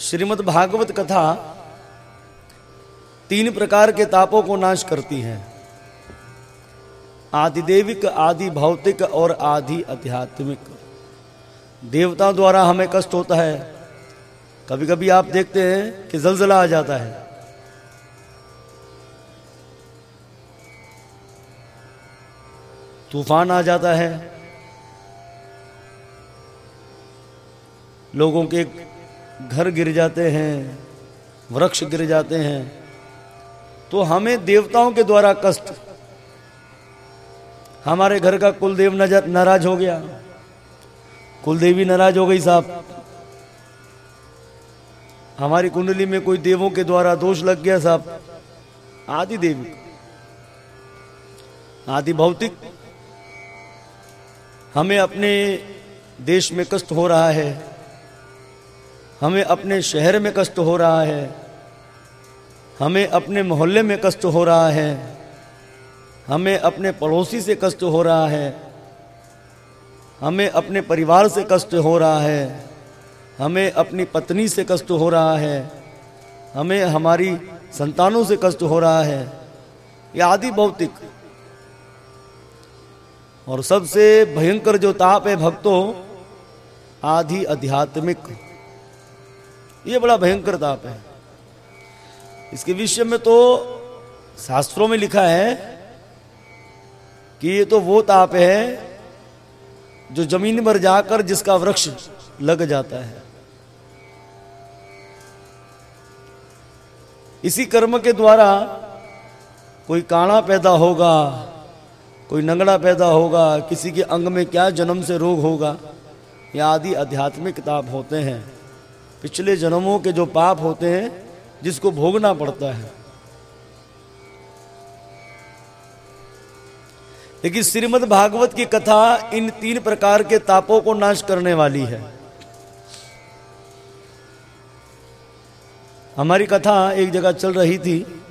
श्रीमद् भागवत कथा तीन प्रकार के तापों को नाश करती है। आदिदेविक आदि भौतिक और आदि आध्यात्मिक देवताओं द्वारा हमें कष्ट होता है। कभी कभी आप देखते हैं कि जलजला आ जाता है। तूफ़ान आ जाता है। लोगों के घर गिर जाते हैं, वृक्ष गिर जाते हैं तो हमें देवताओं के द्वारा कष्ट। हमारे घर का कुलदेव नाराज़ हो गया। कुलदेवी नाराज़ हो गई साहब। हमारी कुंडली में कोई देवों के द्वारा दोष लग गया साहब। आदि देवी। आदि भौतिक। हमें अपने देश में कष्ट हो रहा है। हमें अपने शहर में कष्ट हो रहा है, हमें अपने मोहल्ले में कष्ट हो रहा है, हमें अपने पड़ोसी से कष्ट हो रहा है, हमें अपने परिवार से कष्ट हो रहा है, हमें अपनी पत्नी से कष्ट हो रहा है, हमें हमारी संतानों से कष्ट हो रहा है, ये आदि भौतिक। और सबसे भयंकर जो ताप है भक्तों आधि आध्यात्मिक। ये बड़ा भयंकर ताप है। इसके विषय में तो शास्त्रों में लिखा है कि ये तो वो ताप है जो ज़मीन पर जाकर जिसका वृक्ष लग जाता है। इसी कर्म के द्वारा कोई काणा पैदा होगा, कोई नंगड़ा पैदा होगा, किसी के अंग में क्या जन्म से रोग होगा, या आदि आध्यात्मिक ताप होते हैं। पिछले जन्मों के जो पाप होते हैं, जिसको भोगना पड़ता है। लेकिन श्रीमद् भागवत की कथा इन तीन प्रकार के तापों को नाश करने वाली है। हमारी कथा एक जगह चल रही थी।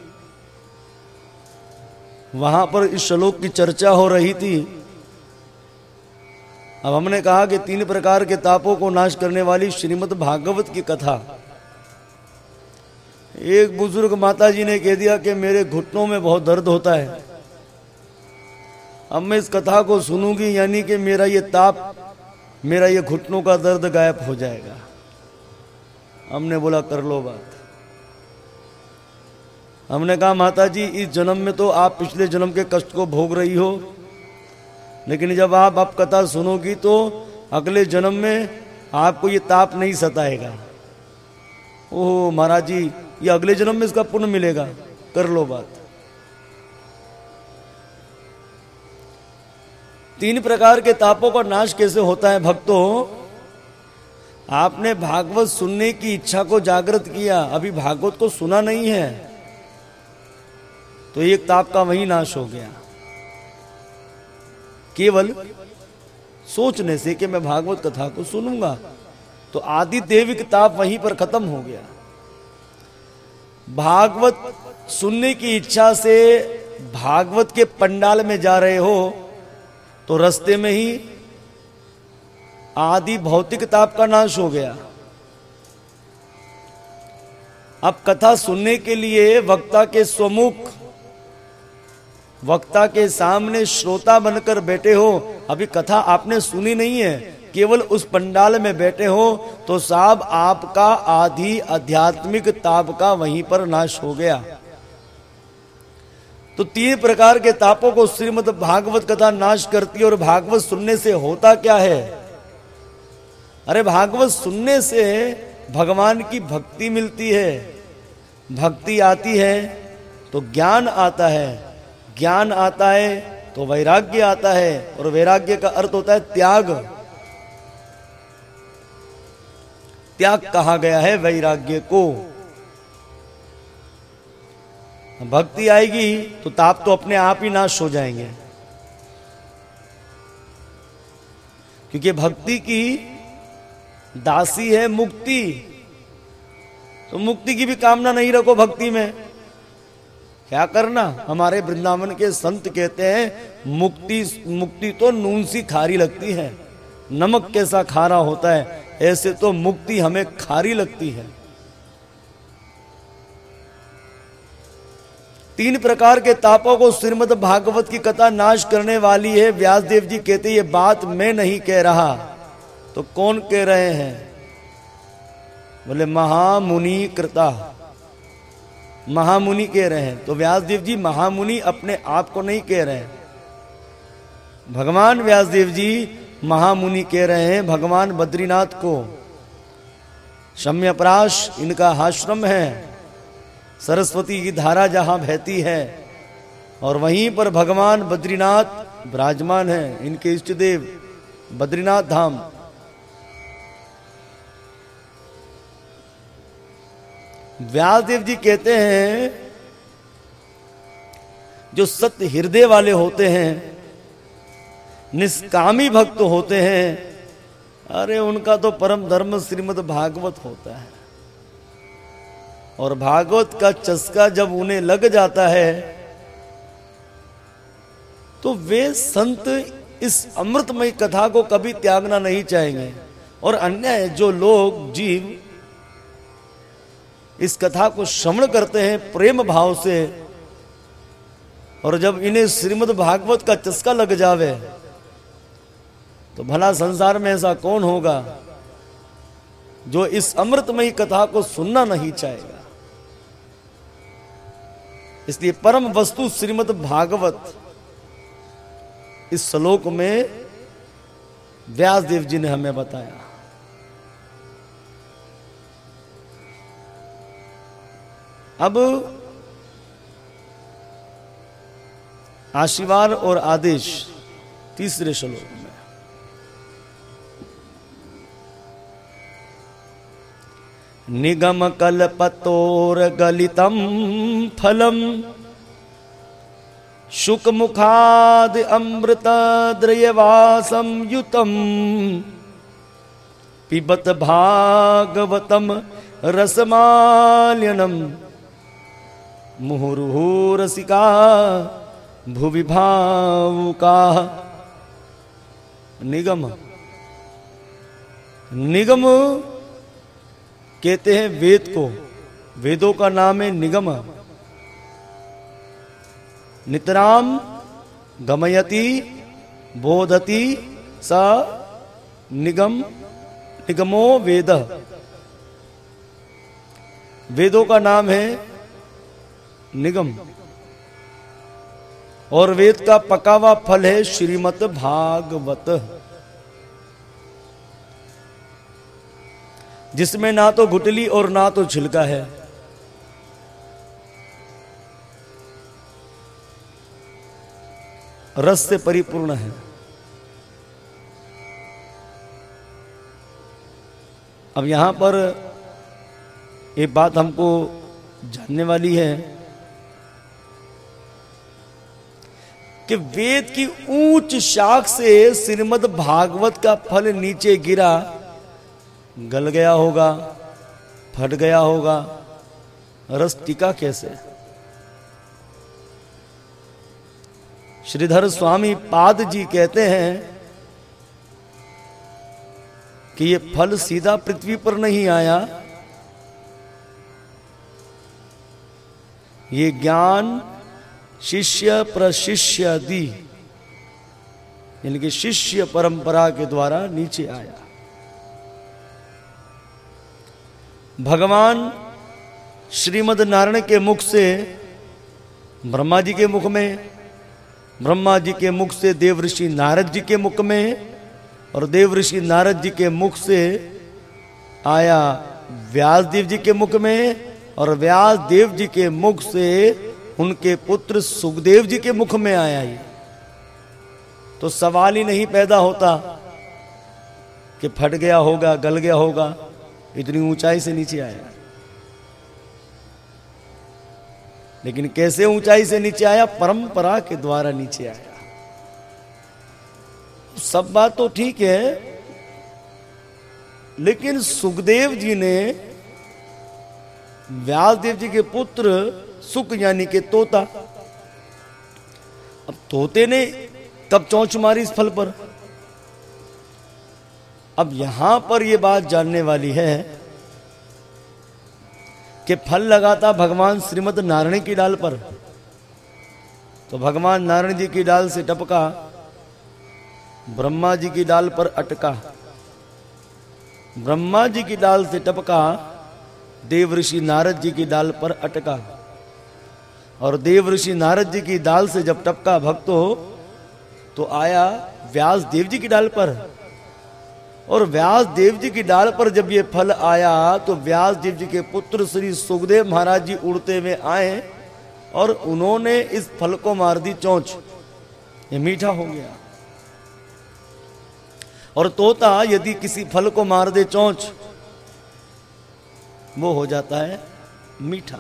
वहाँ पर इस श्लोक की चर्चा हो रही थी। अब हमने कहा कि तीन प्रकार के तापों को नाश करने वाली श्रीमद् भागवत की कथा। एक बुज़ुर्ग माता जी ने कह दिया कि मेरे घुटनों में बहुत दर्द होता है। अब मैं इस कथा को सुनूँगी, यानी कि मेरा ये ताप, मेरा ये घुटनों का दर्द गायब हो जाएगा। हमने बोला, कर लो बात। हमने कहा माता जी इस जन्म में तो आप पिछले जन्म के कष्ट को भोग रही हो। लेकिन जब आप अब कथा सुनोगी तो अगले जन्म में आपको ये ताप नहीं सताएगा। ओह, महाराज जी, ये अगले जन्म में इसका पुण्य मिलेगा। कर लो बात। तीन प्रकार के तापों का नाश कैसे होता है भक्तों? आपने भागवत सुनने की इच्छा को जागृत किया, अभी भागवत को सुना नहीं है तो एक ताप का वही नाश हो गया। केवल सोचने से कि मैं भागवत कथा को सुनूँगा। तो आदि देवी ताप वहीं पर खत्म हो गया। भागवत सुनने की इच्छा से भागवत के पंडाल में जा रहे हो तो रास्ते में ही आदि भौतिक ताप का नाश हो गया। अब कथा सुनने के लिए वक्ता के स्वमुख वक्ता के सामने श्रोता बनकर बैठे हो, अभी कथा आपने सुनी नहीं है, केवल उस पंडाल में बैठे हो तो साहब आपका आधि आध्यात्मिक ताप का वहीं पर नाश हो गया। तो तीन प्रकार के तापों को श्रीमद भागवत कथा नाश करती है और भागवत सुनने से होता क्या है? अरे भागवत सुनने से भगवान की भक्ति मिलती है। भक्ति आती है तो ज्ञान आता है। ज्ञान आता है तो वैराग्य आता है, और वैराग्य का अर्थ होता है त्याग। त्याग कहा गया है वैराग्य को। भक्ति आएगी तो ताप तो अपने आप ही नाश हो जाएँगे। क्योंकि भक्ति की दासी है मुक्ति। तो मुक्ति की भी कामना नहीं रखो भक्ति में। क्या करना? हमारे वृंदावन के संत कहते हैं, मुक्ति मुक्ति तो नून सी खारी लगती है। नमक कैसा खारा होता है, ऐसे तो मुक्ति हमें खारी लगती है। तीन प्रकार के तापों को श्रीमद भागवत की कथा नाश करने वाली है। व्यासदेव जी कहते, ये बात मैं नहीं कह रहा। तो कौन कह रहे हैं? बोले महामुनि कृता महामुनि कह रहे हैं। तो व्यासदेव जी, महामुनि अपने आप को नहीं कह रहे हैं। भगवान व्यासदेव जी, महामुनि कह रहे हैं, भगवान बद्रीनाथ को, शम्यप्राश इनका आश्रम है, सरस्वती की धारा जहाँ बहती है, और वहीं पर भगवान बद्रीनाथ विराजमान है, इनके इष्ट देव बद्रीनाथ धाम। व्यासदेव जी कहते हैं, जो सत्य हृदय वाले होते हैं, निष्कामी भक्त होते हैं, अरे उनका तो परम धर्म श्रीमद भागवत होता है। और भागवत का चस्का जब उन्हें लग जाता है तो वे संत इस अमृतमय कथा को कभी त्यागना नहीं चाहेंगे। और अन्य जो लोग जीव इस कथा को श्रवण करते हैं प्रेम भाव से। और जब इन्हें श्रीमद भागवत का चस्का लग जावे तो भला संसार में ऐसा कौन होगा जो इस अमृतमयी कथा को सुनना नहीं चाहेगा? इसलिए परम वस्तु श्रीमद भागवत इस श्लोक में व्यास देव जी ने हमें बताया। अब आशीर्वाद और आदेश तीसरे श्लोक में। निगम कल्पतोर गलितम फलम शुक मुखाद अमृत द्रयवासम युतम, पिबत भागवतम रसमाल्यनम मुहुर्हुरसिका भुवि भावुका निगम। निगम कहते हैं वेद को। वेदों का नाम है निगम। नितराम, गमयति, बोधति, स निगम। निगमो वेद। वेदों का नाम है निगम। और वेद का पका हुआ फल है श्रीमत भागवत। जिसमें ना तो गुटली और ना तो छिलका है। रस से परिपूर्ण है। अब यहाँ पर एक बात हमको जानने वाली है। कि वेद की ऊंच शाख से श्रीमद भागवत का फल नीचे गिरा, गल गया होगा, फट गया होगा। रस टिका कैसे? श्रीधर स्वामी पाद जी कहते हैं कि ये फल सीधा पृथ्वी पर नहीं आया। ये ज्ञान शिष्य प्रशिष्य दी यानी कि शिष्य परंपरा के द्वारा नीचे आया। भगवान श्रीमद नारायण के मुख से, ब्रह्मा जी के मुख में, ब्रह्मा जी के मुख से देव ऋषि नारद जी के मुख में और देव ऋषि नारद जी के मुख से आया व्यास देव जी के मुख में और व्यास देव जी के मुख से उनके पुत्र सुखदेव जी के मुख में आया ही तो सवाल ही नहीं पैदा होता कि फट गया होगा, गल गया होगा, इतनी ऊंचाई से नीचे आया। लेकिन कैसे ऊंचाई से नीचे आया? परंपरा के द्वारा नीचे आया। सब बात तो ठीक है, लेकिन सुखदेव जी ने व्यासदेव जी के पुत्र सुख यानी के तोता। अब तोते ने कब चौंच मारी इस फल पर। अब यहाँ पर यह बात जानने वाली है कि फल लगाता भगवान श्रीमद नारायण की डाल पर। तो भगवान नारायण जी की डाल से टपका, ब्रह्मा जी की डाल पर अटका। ब्रह्मा जी की डाल से टपका, देव ऋषि नारद जी की डाल पर अटका। और देव ऋषि नारद जी की डाल से जब टपका भक्त हो तो आया व्यास देव जी की डाल पर। और व्यास देव जी की डाल पर जब ये फल आया तो व्यास देव जी के पुत्र श्री सुखदेव महाराज जी उड़ते हुए आए और उन्होंने इस फल को मार दी चौंच। ये मीठा हो गया। और तोता यदि किसी फल को मार दे चौंच, वो हो जाता है मीठा।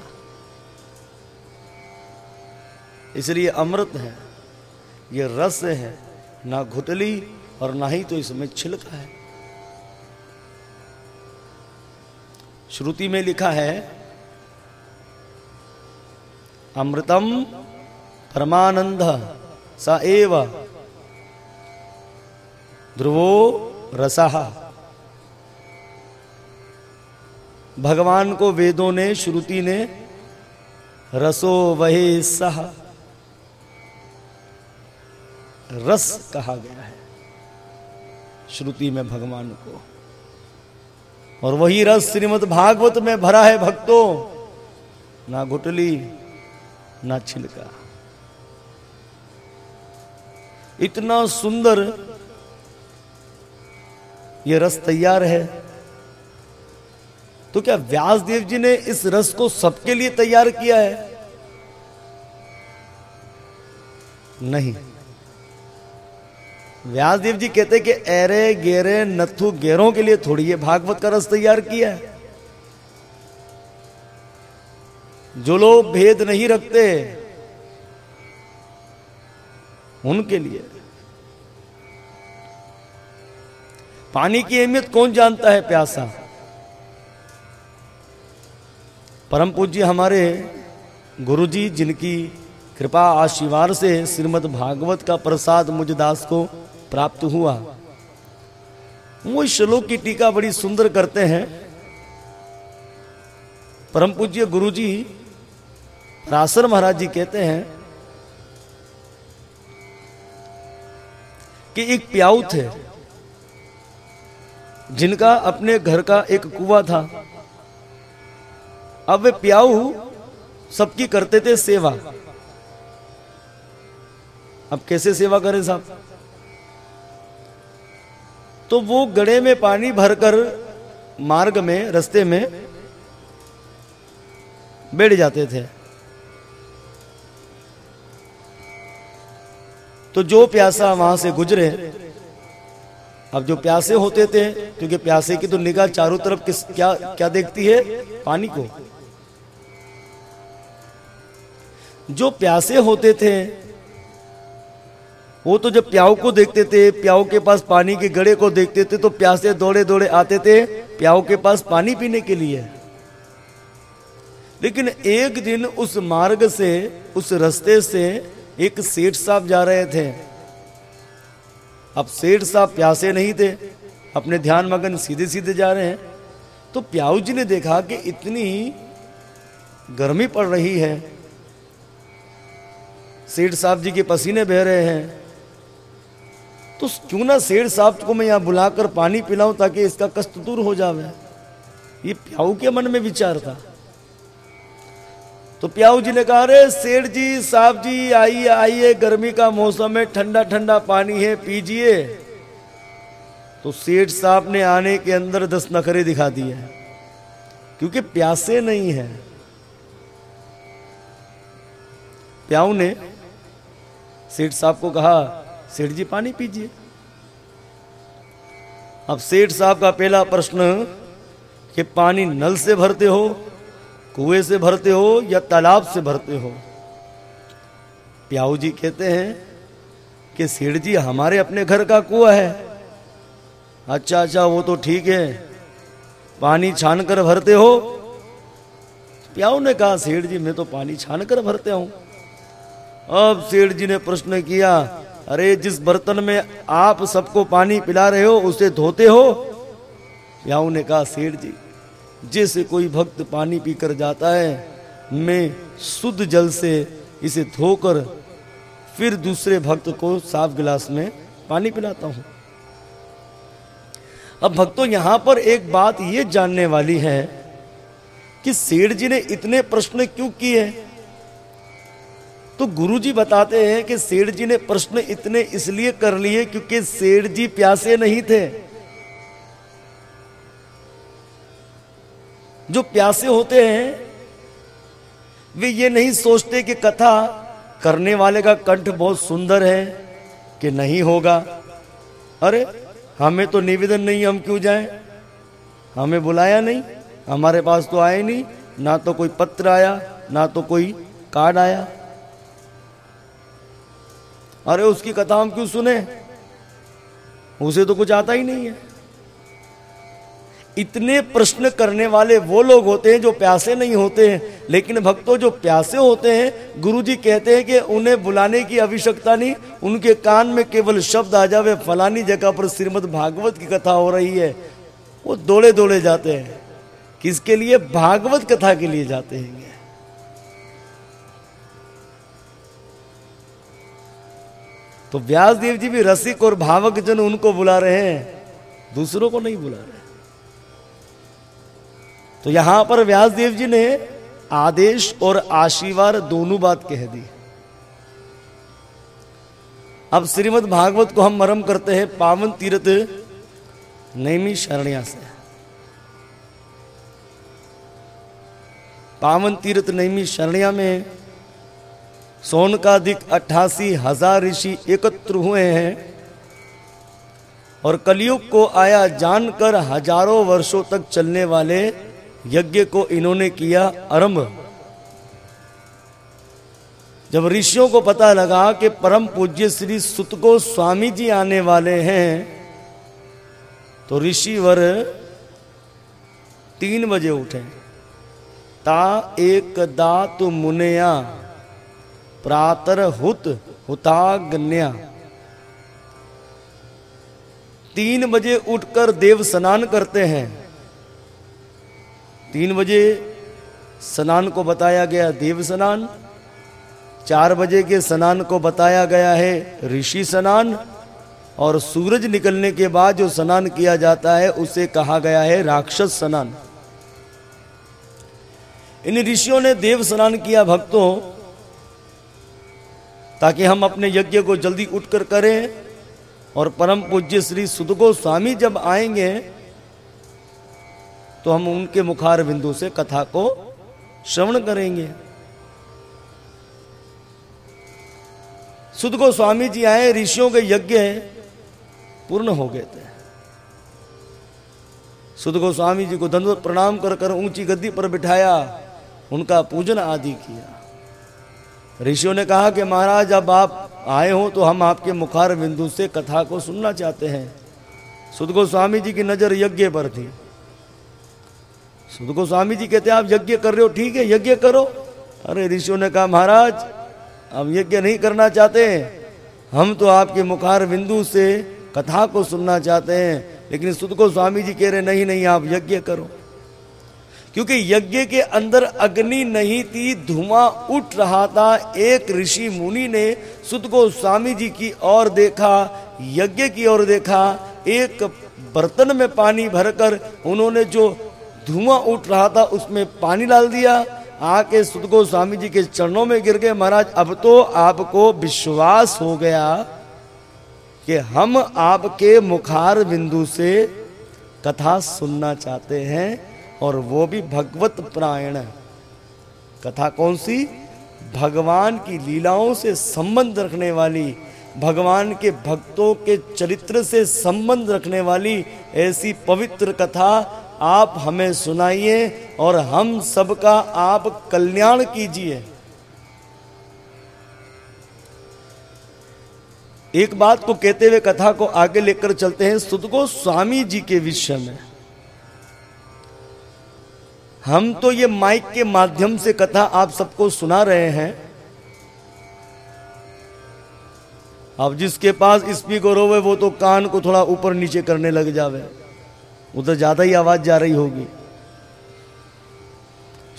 इसलिए अमृत है, ये रस है, ना घुटली और ना ही तो इसमें छिलका है। श्रुति में लिखा है, अमृतम परमानंद स एव ध्रुवो रसः। भगवान को वेदों ने, श्रुति ने रसो वहे सह रस कहा गया है श्रुति में भगवान को। और वही रस श्रीमद भागवत में भरा है भक्तों, ना घुटली, ना छिलका। इतना सुंदर ये रस तैयार है। तो क्या व्यास देव जी ने इस रस को सबके लिए तैयार किया है? नहीं। व्यास देव जी कहते कि एरे गेरे नथु गेरों के लिए थोड़ी ये भागवत का रस तैयार किया है। जो लोग भेद नहीं रखते, उनके लिए। पानी की अहमियत कौन जानता है, प्यासा? परम पूज्य हमारे गुरुजी, जिनकी कृपा आशीर्वाद से श्रीमद भागवत का प्रसाद मुझ दास को प्राप्त हुआ। वो श्लोक की टीका बड़ी सुंदर करते हैं। परम पूज्य गुरु जी रासर महाराज जी कहते हैं कि एक प्याऊ थे जिनका अपने घर का एक कुआ था। अब वे प्याऊ सबकी करते थे सेवा। अब कैसे सेवा करें साहब? तो वो गड़े में पानी भरकर मार्ग में, रास्ते में बैठ जाते थे। तो जो प्यासा वहाँ से गुजरे, अब जो प्यासे होते थे, क्योंकि प्यासे की तो निगाह चारों तरफ़ किस, क्या क्या देखती है? पानी को। जो प्यासे होते थे वो तो जब प्याऊ को देखते थे, प्याऊ के पास पानी के गड़े को देखते थे तो प्यासे दौड़े दौड़े आते थे, प्याऊ के पास पानी पीने के लिए। लेकिन एक दिन उस मार्ग से, उस रास्ते से एक सेठ साहब जा रहे थे। अब सेठ साहब प्यासे नहीं थे, अपने ध्यान मगन सीधे सीधे जा रहे हैं। तो प्याऊ जी ने देखा कि इतनी गर्मी पड़ रही है। सेठ साहब जी के पसीने बह रहे हैं। तो क्यों ना शेर साहब को मैं यहाँ बुलाकर पानी पिलाऊं ताकि इसका कष्ट दूर हो जावे? ये प्याऊ के मन में विचार था। तो प्याऊ जी ने कहा, अरे सेठ जी, साहब जी, आइए आइए, गर्मी का मौसम है, ठंडा ठंडा पानी है, पीजिए। तो सेठ साहब ने आने के अंदर दस नखरे दिखा दिए। क्योंकि प्यासे नहीं है। प्याऊ ने सेठ साहब को कहा सेठ जी पानी पीजिए। अब सेठ साहब का पहला प्रश्न, कि पानी नल से भरते हो, कुएँ से भरते हो, या तालाब से भरते हो? प्याऊ जी कहते हैं कि सेठ जी, हमारे अपने घर का कुआ है। अच्छा अच्छा वो तो ठीक है। पानी छान कर भरते हो? प्याऊ ने कहा, सेठ जी, मैं तो पानी छान कर भरते हूँ। अब सेठ जी ने प्रश्न किया अरे, जिस बर्तन में आप सबको पानी पिला रहे हो, उसे धोते हो? या ने कहा, सेठ जी, जैसे कोई भक्त पानी पीकर जाता है, मैं शुद्ध जल से इसे धोकर फिर दूसरे भक्त को साफ़ गिलास में पानी पिलाता हूँ। अब भक्तों, यहाँ पर एक बात यह जानने वाली है कि सेठ जी ने इतने प्रश्न क्यों किए? तो गुरुजी बताते हैं कि सेठ जी ने प्रश्न इतने इसलिए कर लिए क्योंकि सेठ जी प्यासे नहीं थे। जो प्यासे होते हैं, वे ये नहीं सोचते कि कथा करने वाले का कंठ बहुत सुंदर है कि नहीं होगा। अरे, हमें तो निवेदन नहीं हम क्यों जाएँ? हमें बुलाया नहीं, हमारे पास तो आए नहीं, ना तो कोई पत्र आया, ना तो कोई कार्ड आया। अरे उसकी कथा हम क्यों सुने? उसे तो कुछ आता ही नहीं है। इतने प्रश्न करने वाले वो लोग होते हैं जो प्यासे नहीं होते हैं, लेकिन भक्तों जो प्यासे होते हैं, गुरुजी कहते हैं कि उन्हें बुलाने की आवश्यकता नहीं, उनके कान में केवल शब्द आ जावे, फलानी जगह पर श्रीमद भागवत की कथा हो रही है। वो दौड़े दौड़े जाते हैं। किसके लिए? भागवत कथा के लिए जाते हैं। तो व्यास देव जी भी रसिक और भावक जन उनको बुला रहे हैं, दूसरों को नहीं बुला रहे। तो यहाँ पर व्यास देव जी ने आदेश और आशीर्वाद दोनों बात कह दी। अब श्रीमद भागवत को हम मरम करते हैं पावन तीर्थ नैमी शरणिया से पावन तीर्थ नैमी शरणिया में सोन का अधिक अट्ठासी हज़ार ऋषि एकत्र हुए हैं और कलयुग को आया जानकर हज़ारों वर्षों तक चलने वाले यज्ञ को इन्होंने किया आरंभ। जब ऋषियों को पता लगा कि परम पूज्य श्री सुत को स्वामी जी आने वाले हैं तो ऋषिवर तीन बजे उठे। ता एक दात मुनया प्रातर हुत हुताग्न्या। तीन बजे उठकर देव स्नान करते हैं। तीन बजे स्नान को बताया गया देव स्नान, चार बजे के स्नान को बताया गया है ऋषि स्नान, और सूरज निकलने के बाद जो स्नान किया जाता है, उसे कहा गया है राक्षस स्नान। इन ऋषियों ने देव स्नान किया, भक्तों ताकि हम अपने यज्ञ को जल्दी उठकर करें। और परम पूज्य श्री सुदगो स्वामी जब आएँगे तो हम उनके मुखार बिंदु से कथा को श्रवण करेंगे। सुद को स्वामी जी आए, ऋषियों के यज्ञ पूर्ण हो गए थे। सुद स्वामी जी को दंडवत प्रणाम कर कर ऊँची गद्दी पर बिठाया, उनका पूजन आदि किया। ऋषियों ने कहा कि महाराज, अब आप आए हो तो हम आपके मुखार बिंदु से कथा को सुनना चाहते हैं। सुद को स्वामी जी की नज़र यज्ञ पर थी। सुद को स्वामी जी कहते हैं आप यज्ञ कर रहे हो? ठीक है, यज्ञ करो। अरे ऋषियों ने कहा, महाराज, हम यज्ञ नहीं करना चाहते हम तो आपके मुखार बिंदु से कथा को सुनना चाहते हैं। लेकिन सुद को स्वामी जी कह रहे, नहीं नहीं, आप यज्ञ करो। क्योंकि यज्ञ के अंदर अग्नि नहीं थी, धुआँ उठ रहा था। एक ऋषि मुनि ने सुद को स्वामी जी की ओर देखा, यज्ञ की ओर देखा। एक बर्तन में पानी भरकर उन्होंने जो धुआँ उठ रहा था, उसमें पानी डाल दिया। आके सुद को स्वामी जी के चरणों में गिर गए। महाराज, अब तो आपको विश्वास हो गया कि हम आपके मुखार बिंदु से कथा सुनना चाहते हैं। और वो भी भगवत प्रायण है। कथा कौन सी? भगवान की लीलाओं से संबंध रखने वाली, भगवान के भक्तों के चरित्र से संबंध रखने वाली ऐसी पवित्र कथा आप हमें सुनाइए और हम सबका आप कल्याण कीजिए। एक बात को कहते हुए कथा को आगे लेकर चलते हैं सुदगो स्वामी जी के विषय में। हम तो ये माइक के माध्यम से कथा आप सबको सुना रहे हैं। अब जिसके पास स्पीकर हो वो तो कान को थोड़ा ऊपर नीचे करने लग जावे। उधर ज़्यादा ही आवाज़ जा रही होगी।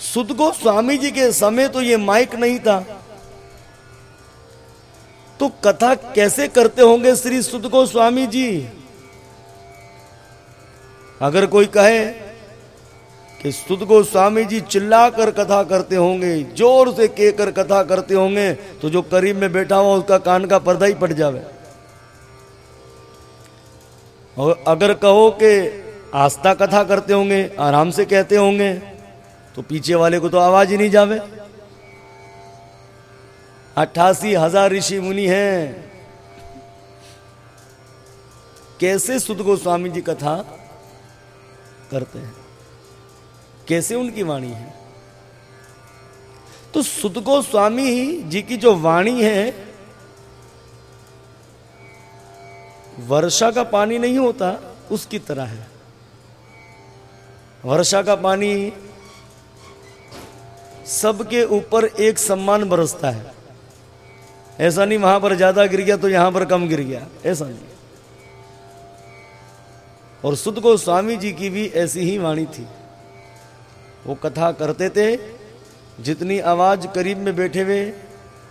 सुध को स्वामी जी के समय तो ये माइक नहीं था। तो कथा कैसे करते होंगे श्री सुद को स्वामी जी? अगर कोई कहे कि सुद को स्वामी जी चिल्लाकर कथा करते होंगे, ज़ोर से केकर कथा करते होंगे तो जो करीब में बैठा हुआ उसका कान का पर्दा ही पट जावे। और अगर कहो कि आस्था कथा करते होंगे, आराम से कहते होंगे तो पीछे वाले को तो आवाज़ ही नहीं जावे। अट्ठासी हज़ार ऋषि मुनि हैं। कैसे सुध गोस्वामी जी कथा करते हैं? कैसे उनकी वाणी है? तो सुध गोस्वामी जी की जो वाणी है, वर्षा का पानी नहीं होता, उसकी तरह है। वर्षा का पानी सबके ऊपर एक सम्मान बरसता है। ऐसा नहीं, वहाँ पर ज़्यादा गिर गया तो यहाँ पर कम गिर गया। ऐसा नहीं। और सुद को स्वामी जी की भी ऐसी ही वाणी थी। वो कथा करते थे। जितनी आवाज़ करीब में बैठे हुए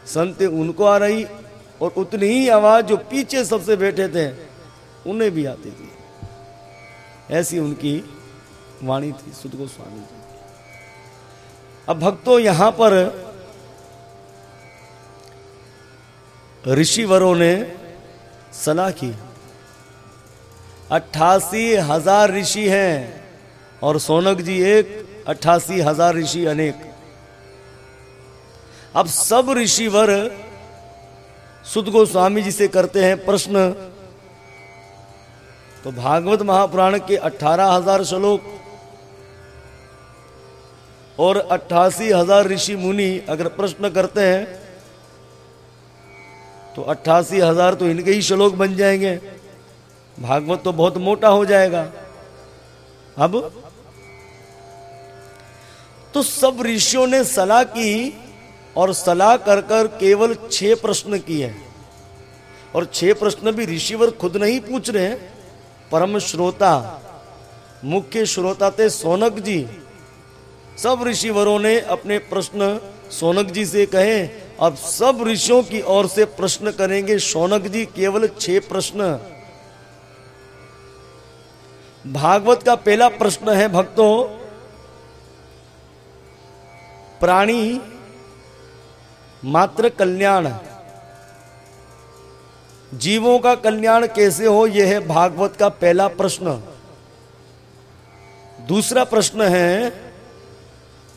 संत उनको आ रही और उतनी ही आवाज़ जो पीछे सबसे बैठे थे, उन्हें भी आती थी। ऐसी उनकी वाणी थी सुध गोस्वामी जी। अब भक्तों, यहाँ पर ऋषिवरों ने सलाह की। अट्ठासी हज़ार ऋषि हैं और सोनक जी एक अट्ठासी हज़ार ऋषि अनेक। अब सब ऋषिवर सुद गोस्वामी जी से करते हैं प्रश्न। तो भागवत महापुराण के अठारह हज़ार श्लोक और अट्ठासी हज़ार ऋषि मुनि अगर प्रश्न करते हैं तो अट्ठासी हज़ार तो इनके ही श्लोक बन जाएँगे। भागवत तो बहुत मोटा हो जाएगा। अब तो सब ऋषियों ने सलाह की और सलाह कर कर केवल छह प्रश्न किए और छह प्रश्न भी ऋषिवर खुद नहीं पूछ रहे परम श्रोता, मुख्य श्रोता थे सोनक जी। सब ऋषिवरों ने अपने प्रश्न सोनक जी से कहे। अब सब ऋषियों की ओर से प्रश्न करेंगे सोनक जी केवल छह प्रश्न। भागवत का पहला प्रश्न है, भक्तों प्राणी मात्र कल्याण जीवों का कल्याण कैसे हो यह है भागवत का पहला प्रश्न। दूसरा प्रश्न है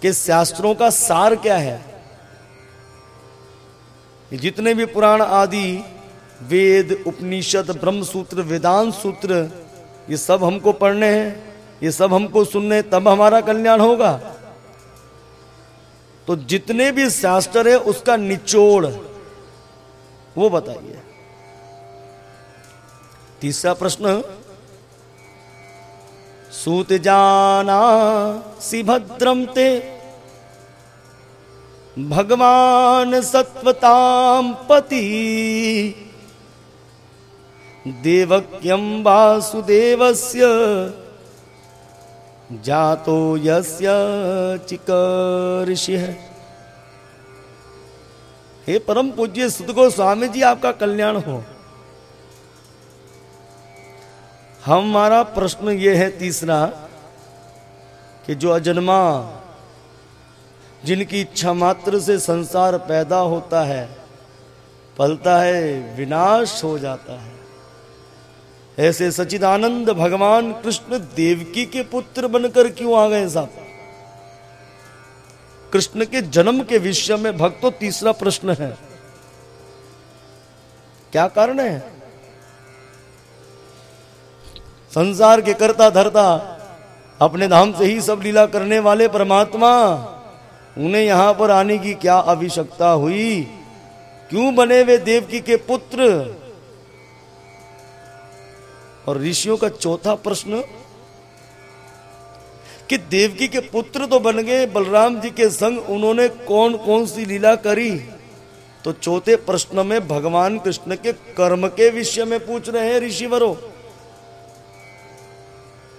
कि शास्त्रों का सार क्या है? जितने भी पुराण आदि, वेद, उपनिषद ब्रह्म सूत्र वेदांत सूत्र, ये सब हमको पढ़ने हैं, ये सब हमको सुनने तब हमारा कल्याण होगा। तो जितने भी शास्त्र है, उसका निचोड़। वो बताइए। तीसरा प्रश्न, सूत जाना सी भद्रम ते, भगवान सत्वताम पति, देवक्यम वासुदेवस्य जातो यस्य चिकर्षि। है हे परम पूज्य सुदगो स्वामी जी, आपका कल्याण हो। हमारा प्रश्न ये है तीसरा कि जो अजन्मा, जिनकी इच्छा मात्र से संसार पैदा होता है, पलता है, विनाश हो जाता है। ऐसे सचिदानंद भगवान कृष्ण देवकी के पुत्र बनकर क्यों आ गए साहब कृष्ण के जन्म के विषय में भक्तों तीसरा प्रश्न है। क्या कारण है? संसार के करता धरता अपने धाम से ही सब लीला करने वाले परमात्मा, उन्हें यहाँ पर आने की क्या आवश्यकता हुई? क्यों बने वे देवकी के पुत्र? और ऋषियों का चौथा प्रश्न, कि देवकी के पुत्र तो बन गए, बलराम जी के संग उन्होंने कौन कौन सी लीला करी? तो चौथे प्रश्न में भगवान कृष्ण के कर्म के विषय में पूछ रहे हैं ऋषिवरों।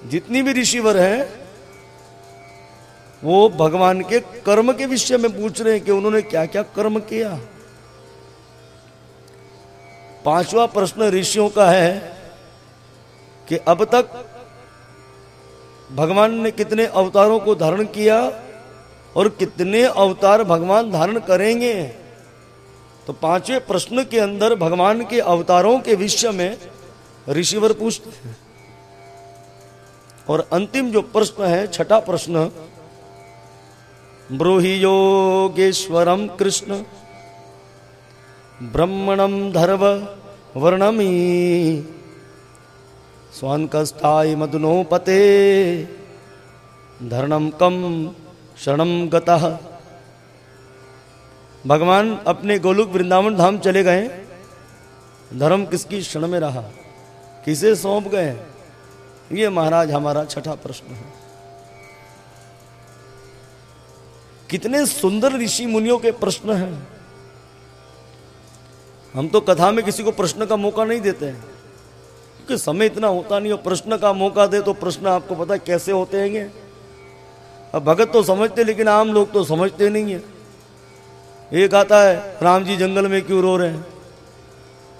जितनी भी ऋषिवर हैं, वो भगवान के कर्म के विषय में पूछ रहे हैं कि उन्होंने क्या क्या कर्म किया। पांचवा प्रश्न ऋषियों का है कि अब तक भगवान ने कितने अवतारों को धारण किया और कितने अवतार भगवान धारण करेंगे? तो पाँचवें प्रश्न के अंदर भगवान के अवतारों के विषय में ऋषिवर पूछते और अंतिम जो प्रश्न है, छठा प्रश्न, ब्रूहि योगेश्वरम कृष्ण ब्रह्मणम धर्व वर्णमी। स्वान्कस्ताय मदनोपते। धरणम कम शरणम गतः। भगवान अपने गोलुक वृंदावन धाम चले गए। धर्म किसकी क्षण में रहा? किसे सौंप गए? ये महाराज हमारा छठा प्रश्न है। कितने सुंदर ऋषि मुनियों के प्रश्न हैं। हम तो कथा में किसी को प्रश्न का मौका नहीं देते हैं। क्योंकि समय इतना होता नहीं और प्रश्न का मौका दे तो प्रश्न आपको पता कैसे होते हैं अब भगत तो समझते लेकिन आम लोग तो समझते नहीं है। एक आता है, राम जी जंगल में क्यों रो रहे हैं?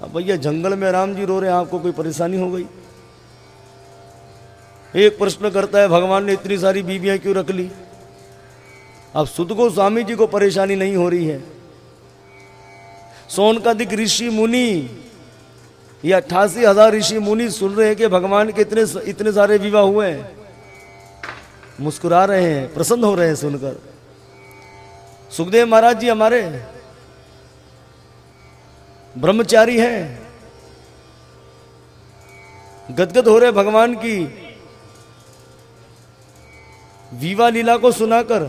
अब भैया, जंगल में राम जी रो रहे हैं, आपको कोई परेशानी हो गई? एक प्रश्न करता है, भगवान ने इतनी सारी बीबियाँ क्यों रख ली? अब सुध को स्वामी जी को परेशानी नहीं हो रही है। सोन का दिख ऋषि मुनि ये अट्ठासी हज़ार ऋषि मुनि सुन रहे हैं कि भगवान के इतने इतने सारे विवाह हुए हैं। मुस्कुरा रहे हैं, प्रसन्न हो रहे हैं सुनकर। सुखदेव महाराज जी हमारे ब्रह्मचारी हैं। गदगद हो रहे भगवान की। विवाह लीला को सुनाकर।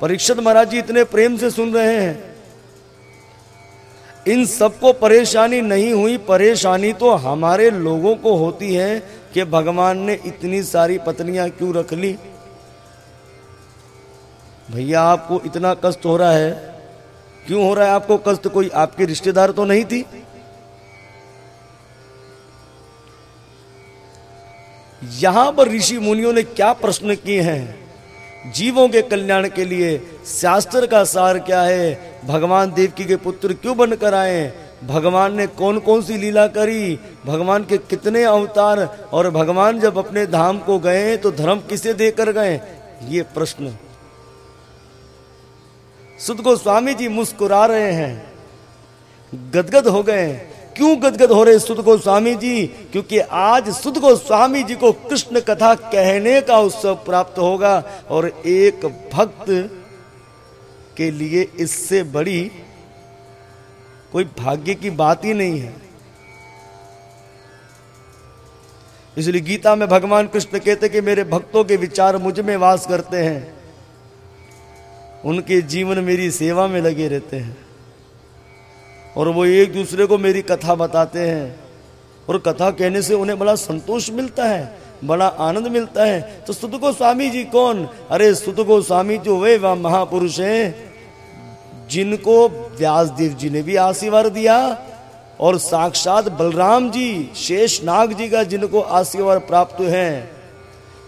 परीक्षित महाराज जी इतने प्रेम से सुन रहे हैं। इन सबको परेशानी नहीं हुई, परेशानी तो हमारे लोगों को होती है कि भगवान ने इतनी सारी पत्नियाँ क्यों रख ली? भैया, आपको इतना कष्ट हो रहा है? क्यों हो रहा है आपको कष्ट? कोई आपके रिश्तेदार तो नहीं थी? यहाँ पर ऋषि मुनियों ने क्या प्रश्न किए हैं? जीवों के कल्याण के लिए शास्त्र का सार क्या है? भगवान देवकी के पुत्र क्यों बनकर आए भगवान ने कौन कौन सी लीला करी? भगवान के कितने अवतार और भगवान जब अपने धाम को गए तो धर्म किसे देकर गए ये प्रश्न। सुध को स्वामी जी मुस्कुरा रहे हैं। गदगद हो गए क्यों गदगद हो रहे सुध को स्वामी जी? क्योंकि आज सुध को स्वामी जी को कृष्ण कथा कहने का उत्सव प्राप्त होगा और एक भक्त के लिए इससे बड़ी कोई भाग्य की बात ही नहीं है। इसलिए गीता में भगवान कृष्ण कहते कि मेरे भक्तों के विचार मुझमें वास करते हैं। उनके जीवन मेरी सेवा में लगे रहते हैं। और वो एक दूसरे को मेरी कथा बताते हैं। और कथा कहने से उन्हें बड़ा संतोष मिलता है, बड़ा आनंद मिलता है। तो सुध को स्वामी जी कौन? अरे सुध को स्वामी जो वे वह महापुरुष हैं। जिनको व्यासदेव जी ने भी आशीर्वाद दिया और साक्षात बलराम जी, शेष नाग जी का जिनको आशीर्वाद प्राप्त है।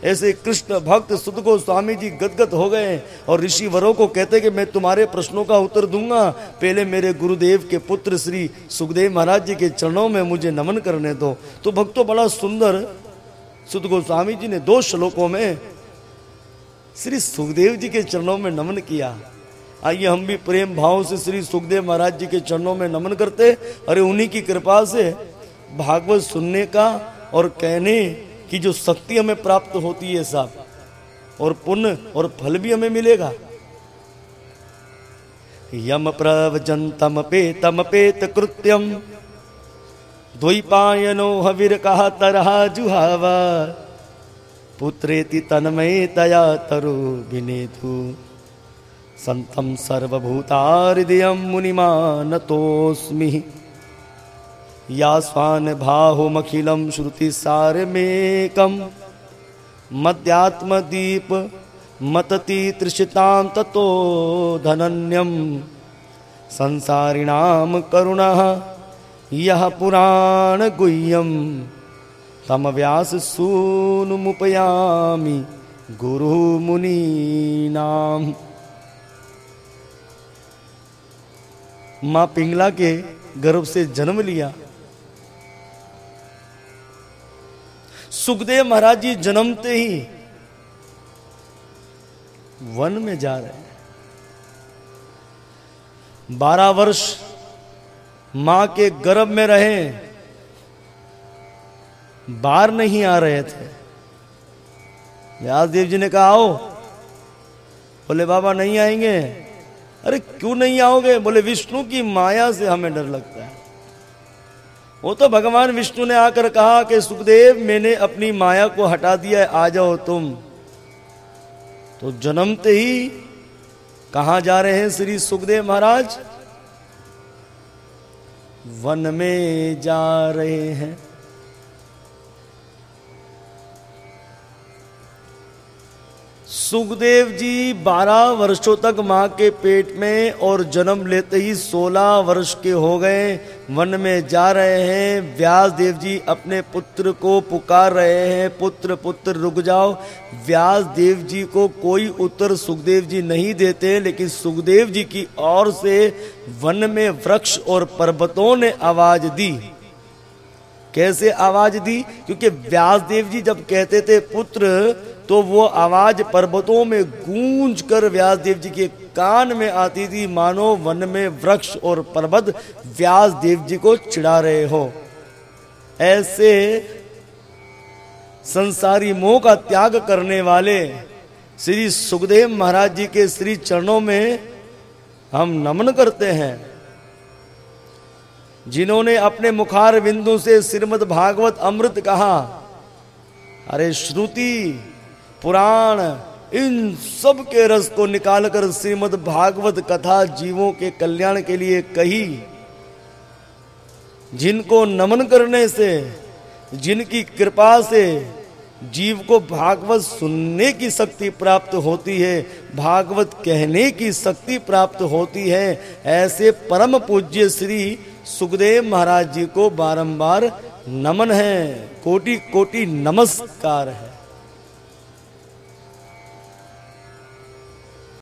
ऐसे कृष्ण भक्त सुध को स्वामी जी गदगद हो गए और ऋषि वरों को कहते कि मैं तुम्हारे प्रश्नों का उत्तर दूँगा। पहले मेरे गुरुदेव के पुत्र श्री सुखदेव महाराज जी के चरणों में मुझे नमन करने दो। तो भक्तों, बड़ा सुंदर सुध गोस्वामी जी ने दो श्लोकों में श्री सुखदेव जी के चरणों में नमन किया। आइए हम भी प्रेम भाव से श्री सुखदेव महाराज जी के चरणों में नमन करते अरे उन्हीं की कृपा से भागवत सुनने का और कहने की जो शक्ति हमें प्राप्त होती है साहब, और पुण्य और फल भी हमें मिलेगा। यम प्रवचन तम पे तम पेत कृत्यम। द्वैपायनो हविर कहा तरह जुहावा। पुत्रेति तन्मय तया तरु विनेतु। संतम सर्वभूताहृदय मुनिमानतोस्मि या स्वान भाहुमखिलं श्रुतिसारमेकं। मध्यात्मदीप मतति तृषितां ततो धनन्यं। संसारिणां करुणः यः पुराणगुह्यं। तम व्यास सूनुमुपयामि गुरुमुनीनाम्। माँ पिंगला के गर्भ से जन्म लिया। सुखदेव महाराज जी जन्मते ही वन में जा रहे हैं। बारह वर्ष माँ के गर्भ में रहे, बाहर नहीं आ रहे थे। व्यासदेव जी ने कहा, आओ। बोले, बाबा नहीं आएँगे। अरे क्यों नहीं आओगे? बोले, विष्णु की माया से हमें डर लगता है। वो तो भगवान विष्णु ने आकर कहा कि, सुखदेव, मैंने अपनी माया को हटा दिया है, आ जाओ तुम। तो जन्मते ही कहा जा रहे हैं श्री सुखदेव महाराज? वन में जा रहे हैं। सुखदेव जी 12 वर्षों तक माँ के पेट में और जन्म लेते ही 16 वर्ष के हो गए, वन में जा रहे हैं। व्यास देव जी अपने पुत्र को पुकार रहे हैं। पुत्र पुत्र, रुक जाओ। व्यास देव जी को कोई उत्तर सुखदेव जी नहीं देते, लेकिन सुखदेव जी की ओर से वन में वृक्ष और पर्वतों ने आवाज़ दी। कैसे आवाज़ दी? क्योंकि व्यास देव जी जब कहते थे, पुत्र तो वो आवाज़ पर्वतों में गूंज कर व्यास देव जी के कान में आती थी, मानो वन में वृक्ष और पर्वत व्यास देव जी को चिढ़ा रहे हो। ऐसे संसारी मोह का त्याग करने वाले श्री सुखदेव महाराज जी के श्री चरणों में हम नमन करते हैं। जिन्होंने अपने मुखार बिंदु से श्रीमद भागवत अमृत कहा, अरे श्रुति पुराण, इन सब के रस को निकालकर श्रीमद भागवत कथा जीवों के कल्याण के लिए कही। जिनको नमन करने से, जिनकी कृपा से जीव को भागवत सुनने की शक्ति प्राप्त होती है, भागवत कहने की शक्ति प्राप्त होती है, ऐसे परम पूज्य श्री सुखदेव महाराज जी को बारंबार नमन है। कोटि कोटि नमस्कार है।